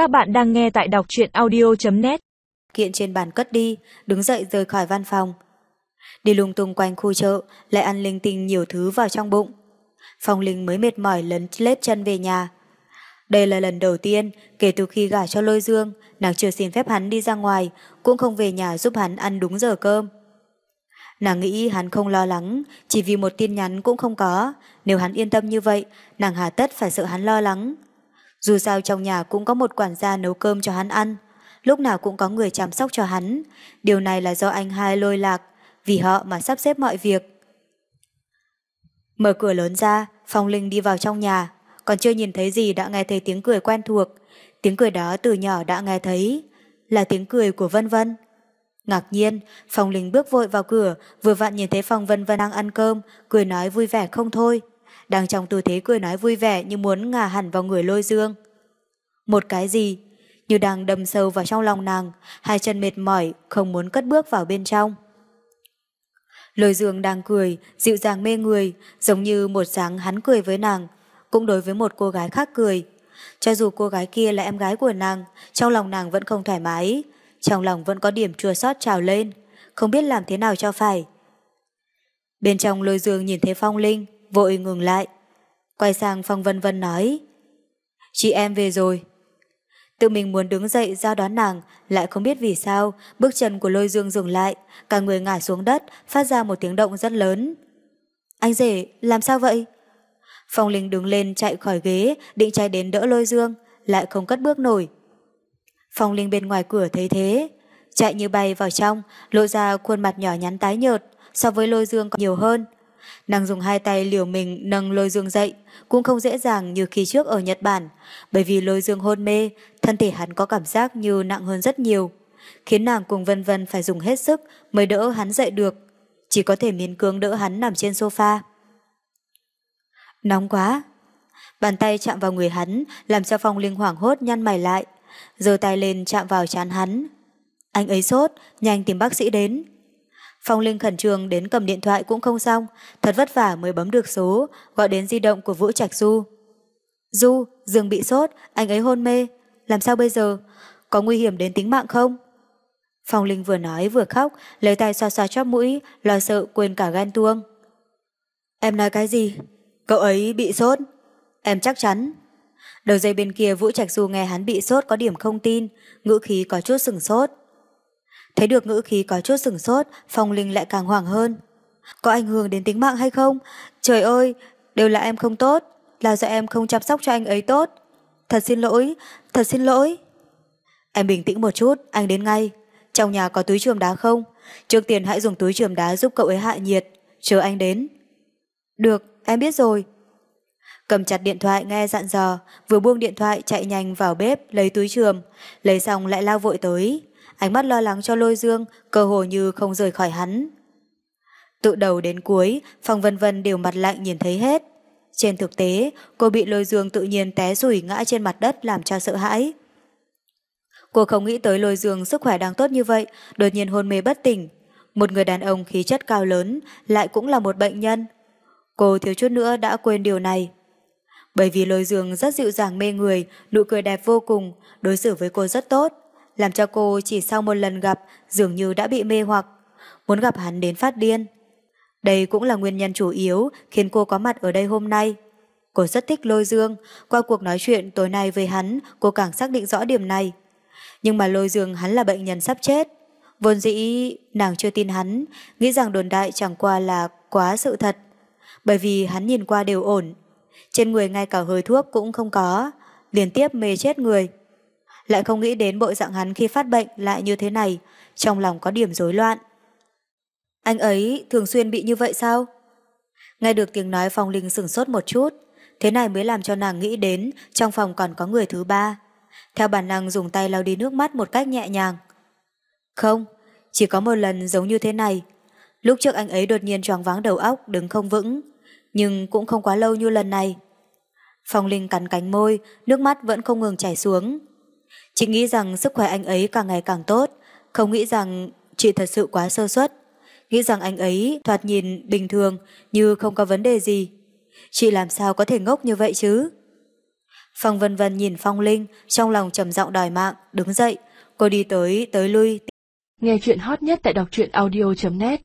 Các bạn đang nghe tại đọc truyện audio.net Kiện trên bàn cất đi, đứng dậy rời khỏi văn phòng. Đi lung tung quanh khu chợ, lại ăn linh tinh nhiều thứ vào trong bụng. Phong Linh mới mệt mỏi lấn lết chân về nhà. Đây là lần đầu tiên kể từ khi gả cho lôi dương, nàng chưa xin phép hắn đi ra ngoài, cũng không về nhà giúp hắn ăn đúng giờ cơm. Nàng nghĩ hắn không lo lắng, chỉ vì một tin nhắn cũng không có. Nếu hắn yên tâm như vậy, nàng hà tất phải sợ hắn lo lắng. Dù sao trong nhà cũng có một quản gia nấu cơm cho hắn ăn, lúc nào cũng có người chăm sóc cho hắn. Điều này là do anh hai lôi lạc, vì họ mà sắp xếp mọi việc. Mở cửa lớn ra, Phong Linh đi vào trong nhà, còn chưa nhìn thấy gì đã nghe thấy tiếng cười quen thuộc. Tiếng cười đó từ nhỏ đã nghe thấy, là tiếng cười của Vân Vân. Ngạc nhiên, Phong Linh bước vội vào cửa, vừa vặn nhìn thấy Phong Vân Vân đang ăn cơm, cười nói vui vẻ không thôi. Đang trong tư thế cười nói vui vẻ như muốn ngả hẳn vào người lôi dương. Một cái gì? Như đang đâm sâu vào trong lòng nàng, hai chân mệt mỏi, không muốn cất bước vào bên trong. Lôi dương đang cười, dịu dàng mê người, giống như một sáng hắn cười với nàng, cũng đối với một cô gái khác cười. Cho dù cô gái kia là em gái của nàng, trong lòng nàng vẫn không thoải mái, trong lòng vẫn có điểm chua xót trào lên, không biết làm thế nào cho phải. Bên trong lôi dương nhìn thấy Phong Linh, vội ngừng lại. Quay sang Phong Vân Vân nói, Chị em về rồi. Tự mình muốn đứng dậy ra đón nàng, lại không biết vì sao, bước chân của lôi dương dừng lại, cả người ngả xuống đất, phát ra một tiếng động rất lớn. Anh rể, làm sao vậy? Phong Linh đứng lên chạy khỏi ghế, định chạy đến đỡ lôi dương, lại không cất bước nổi. Phong Linh bên ngoài cửa thấy thế, chạy như bay vào trong, lộ ra khuôn mặt nhỏ nhắn tái nhợt, so với lôi dương còn nhiều hơn. Nàng dùng hai tay liều mình nâng lôi dương dậy, cũng không dễ dàng như khi trước ở Nhật Bản, bởi vì lôi dương hôn mê, thân thể hắn có cảm giác như nặng hơn rất nhiều, khiến nàng cùng vân vân phải dùng hết sức mới đỡ hắn dậy được, chỉ có thể miễn cưỡng đỡ hắn nằm trên sofa. Nóng quá! Bàn tay chạm vào người hắn, làm cho Phong Linh hoảng hốt nhăn mày lại, giơ tay lên chạm vào chán hắn. Anh ấy sốt, nhanh tìm bác sĩ đến. Phong Linh khẩn trương đến cầm điện thoại cũng không xong, thật vất vả mới bấm được số, gọi đến di động của Vũ Trạch Du. Du, Dương bị sốt, anh ấy hôn mê, làm sao bây giờ? Có nguy hiểm đến tính mạng không? Phong Linh vừa nói vừa khóc, lấy tay xoa xoa chóp mũi, lo sợ quên cả gan tuông. Em nói cái gì? Cậu ấy bị sốt. Em chắc chắn. Đầu dây bên kia Vũ Trạch Du nghe hắn bị sốt có điểm không tin, ngữ khí có chút sừng sốt. Thấy được ngữ khí có chút sừng sốt, Phong Linh lại càng hoảng hơn. Có ảnh hưởng đến tính mạng hay không? Trời ơi, đều là em không tốt, là do em không chăm sóc cho anh ấy tốt. Thật xin lỗi, thật xin lỗi. Em bình tĩnh một chút, anh đến ngay. Trong nhà có túi trường đá không? Trước tiên hãy dùng túi trường đá giúp cậu ấy hạ nhiệt, chờ anh đến. Được, em biết rồi. Cầm chặt điện thoại nghe dặn dò, vừa buông điện thoại chạy nhanh vào bếp lấy túi trường, lấy xong lại lao vội tới ánh mắt lo lắng cho lôi dương, cơ hồ như không rời khỏi hắn. Tự đầu đến cuối, phòng Vân Vân đều mặt lạnh nhìn thấy hết. Trên thực tế, cô bị lôi dương tự nhiên té rủi ngã trên mặt đất làm cho sợ hãi. Cô không nghĩ tới lôi dương sức khỏe đang tốt như vậy, đột nhiên hôn mê bất tỉnh. Một người đàn ông khí chất cao lớn, lại cũng là một bệnh nhân. Cô thiếu chút nữa đã quên điều này. Bởi vì lôi dương rất dịu dàng mê người, nụ cười đẹp vô cùng, đối xử với cô rất tốt làm cho cô chỉ sau một lần gặp dường như đã bị mê hoặc, muốn gặp hắn đến phát điên. Đây cũng là nguyên nhân chủ yếu khiến cô có mặt ở đây hôm nay. Cô rất thích lôi dương, qua cuộc nói chuyện tối nay với hắn, cô càng xác định rõ điểm này. Nhưng mà lôi dương hắn là bệnh nhân sắp chết. Vốn dĩ nàng chưa tin hắn, nghĩ rằng đồn đại chẳng qua là quá sự thật. Bởi vì hắn nhìn qua đều ổn. Trên người ngay cả hơi thuốc cũng không có, liên tiếp mê chết người lại không nghĩ đến bộ dạng hắn khi phát bệnh lại như thế này, trong lòng có điểm rối loạn. Anh ấy thường xuyên bị như vậy sao? Nghe được tiếng nói Phong Linh sửng sốt một chút, thế này mới làm cho nàng nghĩ đến trong phòng còn có người thứ ba. Theo bản năng dùng tay lau đi nước mắt một cách nhẹ nhàng. Không, chỉ có một lần giống như thế này. Lúc trước anh ấy đột nhiên choáng váng đầu óc đứng không vững, nhưng cũng không quá lâu như lần này. Phong Linh cắn cánh môi, nước mắt vẫn không ngừng chảy xuống. Chị nghĩ rằng sức khỏe anh ấy càng ngày càng tốt, không nghĩ rằng chị thật sự quá sơ suất, nghĩ rằng anh ấy thoạt nhìn bình thường như không có vấn đề gì. Chị làm sao có thể ngốc như vậy chứ? Phong Vân Vân nhìn Phong Linh, trong lòng trầm giọng đòi mạng, đứng dậy. Cô đi tới, tới lui. Nghe chuyện hot nhất tại đọc truyện audio.net